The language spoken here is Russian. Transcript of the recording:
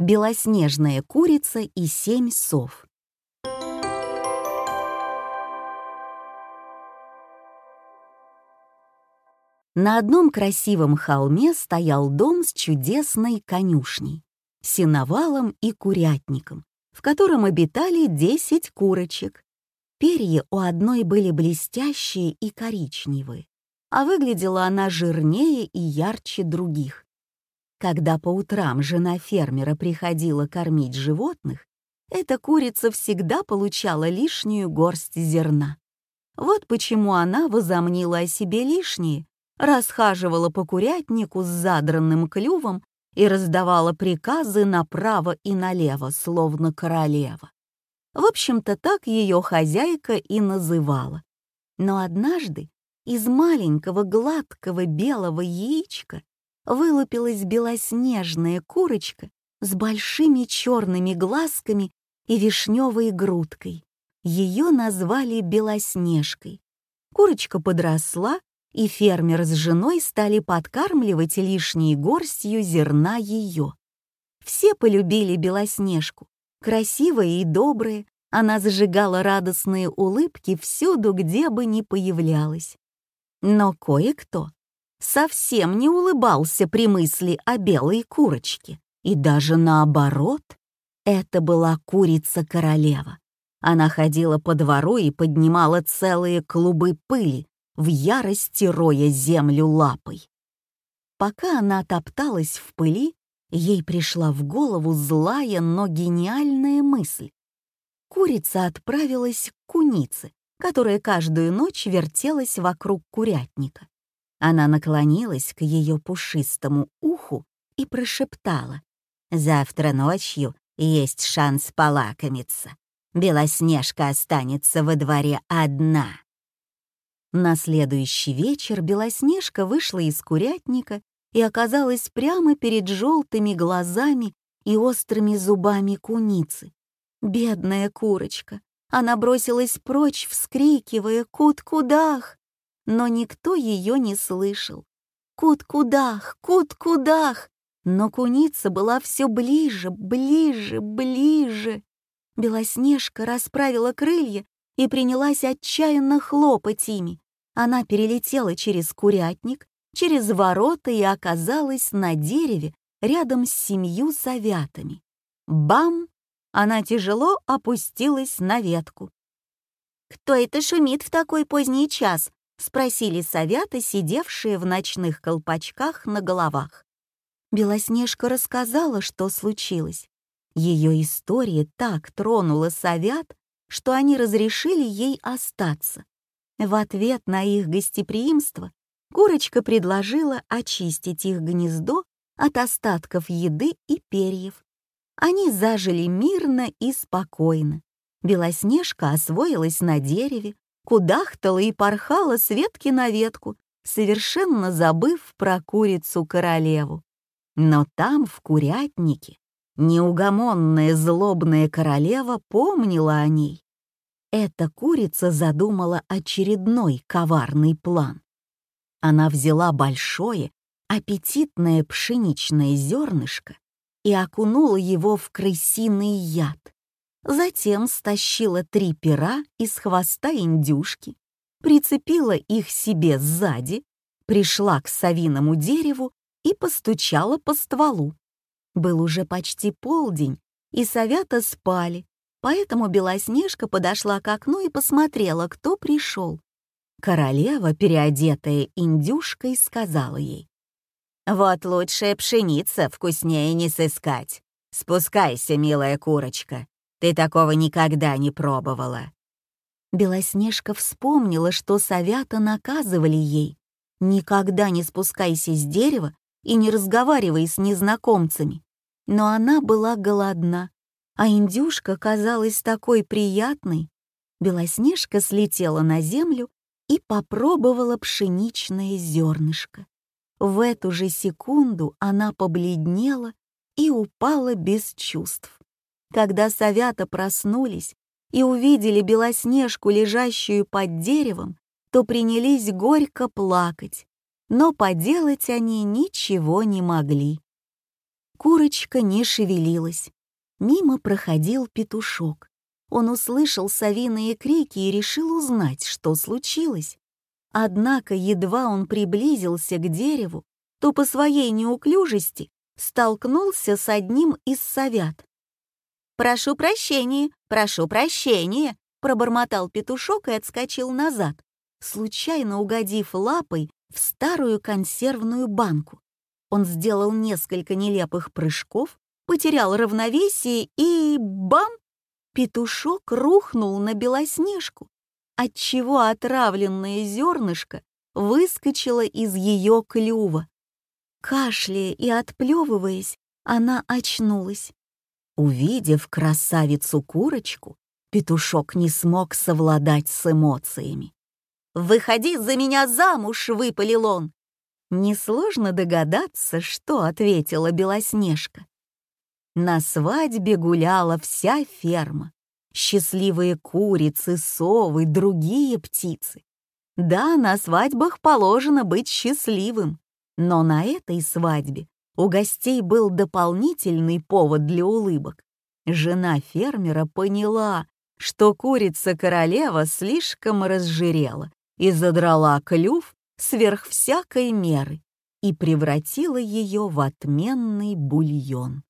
Белоснежная курица и семь сов. На одном красивом холме стоял дом с чудесной конюшней, сеновалом и курятником, в котором обитали десять курочек. Перья у одной были блестящие и коричневые, а выглядела она жирнее и ярче других. Когда по утрам жена фермера приходила кормить животных, эта курица всегда получала лишнюю горсть зерна. Вот почему она возомнила о себе лишнее расхаживала по курятнику с задранным клювом и раздавала приказы направо и налево, словно королева. В общем-то, так ее хозяйка и называла. Но однажды из маленького гладкого белого яичка вылупилась белоснежная курочка с большими черными глазками и вишневой грудкой. Ее назвали Белоснежкой. Курочка подросла и фермер с женой стали подкармливать лишней горстью зерна ее. Все полюбили Белоснежку. Красивая и добрая, она зажигала радостные улыбки всюду, где бы ни появлялась. Но кое-кто совсем не улыбался при мысли о белой курочке. И даже наоборот, это была курица-королева. Она ходила по двору и поднимала целые клубы пыли, в ярости роя землю лапой. Пока она топталась в пыли, ей пришла в голову злая, но гениальная мысль. Курица отправилась к кунице, которая каждую ночь вертелась вокруг курятника. Она наклонилась к ее пушистому уху и прошептала. «Завтра ночью есть шанс полакомиться. Белоснежка останется во дворе одна». На следующий вечер Белоснежка вышла из курятника и оказалась прямо перед желтыми глазами и острыми зубами куницы. Бедная курочка! Она бросилась прочь, вскрикивая «Кут-кудах!», но никто ее не слышал. «Кут-кудах! Кут-кудах!» Но куница была все ближе, ближе, ближе. Белоснежка расправила крылья и принялась отчаянно хлопать ими. Она перелетела через курятник, через ворота и оказалась на дереве рядом с семью совятами. Бам! Она тяжело опустилась на ветку. «Кто это шумит в такой поздний час?» — спросили совята, сидевшие в ночных колпачках на головах. Белоснежка рассказала, что случилось. Ее история так тронула совят, что они разрешили ей остаться. В ответ на их гостеприимство курочка предложила очистить их гнездо от остатков еды и перьев. Они зажили мирно и спокойно. Белоснежка освоилась на дереве, кудахтала и порхала с ветки на ветку, совершенно забыв про курицу-королеву. Но там, в курятнике, Неугомонная злобная королева помнила о ней. Эта курица задумала очередной коварный план. Она взяла большое, аппетитное пшеничное зернышко и окунула его в крысиный яд. Затем стащила три пера из хвоста индюшки, прицепила их себе сзади, пришла к совиному дереву и постучала по стволу. Был уже почти полдень, и совята спали, поэтому Белоснежка подошла к окну и посмотрела, кто пришел. Королева, переодетая индюшкой, сказала ей. «Вот лучшая пшеница, вкуснее не сыскать. Спускайся, милая курочка, ты такого никогда не пробовала». Белоснежка вспомнила, что совята наказывали ей. «Никогда не спускайся с дерева и не разговаривай с незнакомцами. Но она была голодна, а индюшка казалась такой приятной. Белоснежка слетела на землю и попробовала пшеничное зернышко. В эту же секунду она побледнела и упала без чувств. Когда совята проснулись и увидели Белоснежку, лежащую под деревом, то принялись горько плакать но поделать они ничего не могли. Курочка не шевелилась. Мимо проходил петушок. Он услышал совиные крики и решил узнать, что случилось. Однако едва он приблизился к дереву, то по своей неуклюжести столкнулся с одним из совят. «Прошу прощения, прошу прощения», — пробормотал петушок и отскочил назад, случайно угодив лапой в старую консервную банку. Он сделал несколько нелепых прыжков, потерял равновесие и... бам! Петушок рухнул на Белоснежку, отчего отравленное зернышко выскочило из ее клюва. Кашляя и отплевываясь, она очнулась. Увидев красавицу-курочку, петушок не смог совладать с эмоциями. «Выходи за меня замуж!» — выпалил он. Несложно догадаться, что ответила Белоснежка. На свадьбе гуляла вся ферма. Счастливые курицы, совы, другие птицы. Да, на свадьбах положено быть счастливым, но на этой свадьбе у гостей был дополнительный повод для улыбок. Жена фермера поняла, что курица-королева слишком разжирела и задрала клюв сверх всякой меры и превратила ее в отменный бульон.